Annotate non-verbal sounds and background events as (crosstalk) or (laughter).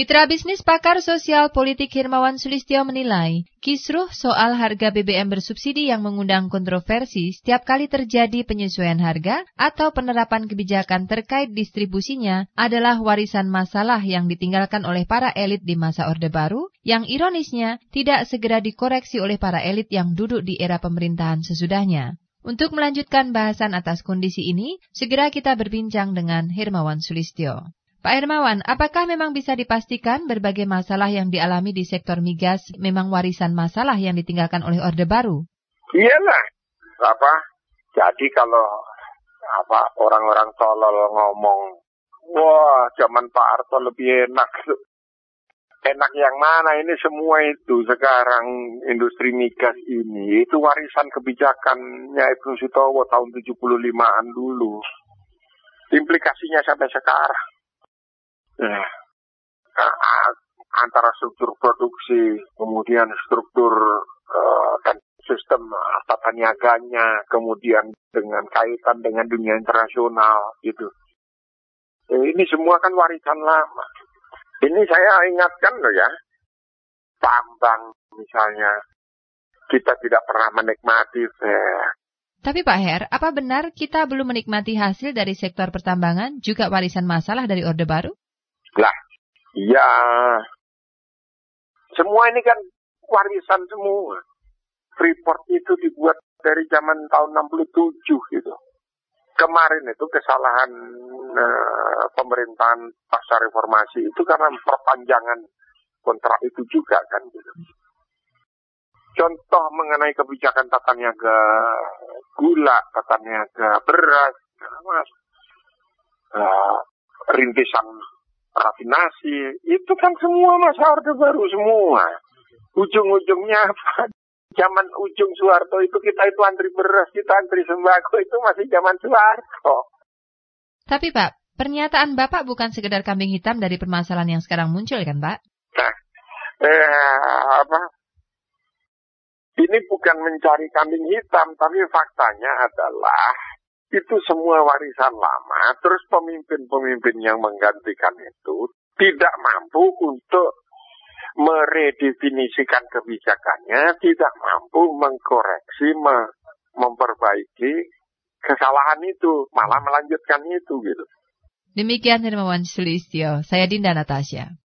Mitra bisnis pakar sosial politik Hirmawan Sulistyo menilai, kisruh soal harga BBM bersubsidi yang mengundang kontroversi setiap kali terjadi penyesuaian harga atau penerapan kebijakan terkait distribusinya adalah warisan masalah yang ditinggalkan oleh para elit di masa Orde Baru, yang ironisnya tidak segera dikoreksi oleh para elit yang duduk di era pemerintahan sesudahnya. Untuk melanjutkan bahasan atas kondisi ini, segera kita berbincang dengan Hirmawan Sulistyo. Pak Hermawan, apakah memang bisa dipastikan berbagai masalah yang dialami di sektor migas memang warisan masalah yang ditinggalkan oleh Orde Baru? Iyalah, apa? Jadi kalau apa orang-orang tolol ngomong, wah zaman Pak Harto lebih enak. Enak yang mana ini semua itu sekarang industri migas ini itu warisan kebijakannya Ibnu Sutowo tahun 75-an dulu. Implikasinya sampai sekarang. Nah, antara struktur produksi, kemudian struktur uh, dan sistem tata niaganya, kemudian dengan kaitan dengan dunia internasional gitu. Eh, ini semua kan warisan lama. Ini saya ingatkan loh ya, tambang misalnya, kita tidak pernah menikmati eh, tapi Pak Her, apa benar kita belum menikmati hasil dari sektor pertambangan juga warisan masalah dari Orde Baru? Lah, iya. Semua ini kan warisan semua. Freeport itu dibuat dari zaman tahun 67 gitu. Kemarin itu kesalahan uh, pemerintahan pasca reformasi itu karena perpanjangan kontrak itu juga kan gitu. Contoh mengenai kebijakan tata niaga gula, tata niaga beras, uh, rintisan rafinasi, itu kan semua masa Orde Baru semua. Ujung-ujungnya apa? (laughs) Zaman ujung Soeharto itu kita itu antri beras, kita antri sembako itu masih zaman Soeharto. Tapi Pak, pernyataan Bapak bukan sekedar kambing hitam dari permasalahan yang sekarang muncul kan Pak? Nah, eh, apa? Ini bukan mencari kambing hitam, tapi faktanya adalah itu semua warisan lama, terus pemimpin-pemimpin yang menggantikan itu tidak mampu untuk meredefinisikan kebijakannya, tidak mampu mengkoreksi, me memperbaiki kesalahan itu, malah melanjutkan itu gitu. Demikian Hermawan Sulistyo, saya Dinda Natasha.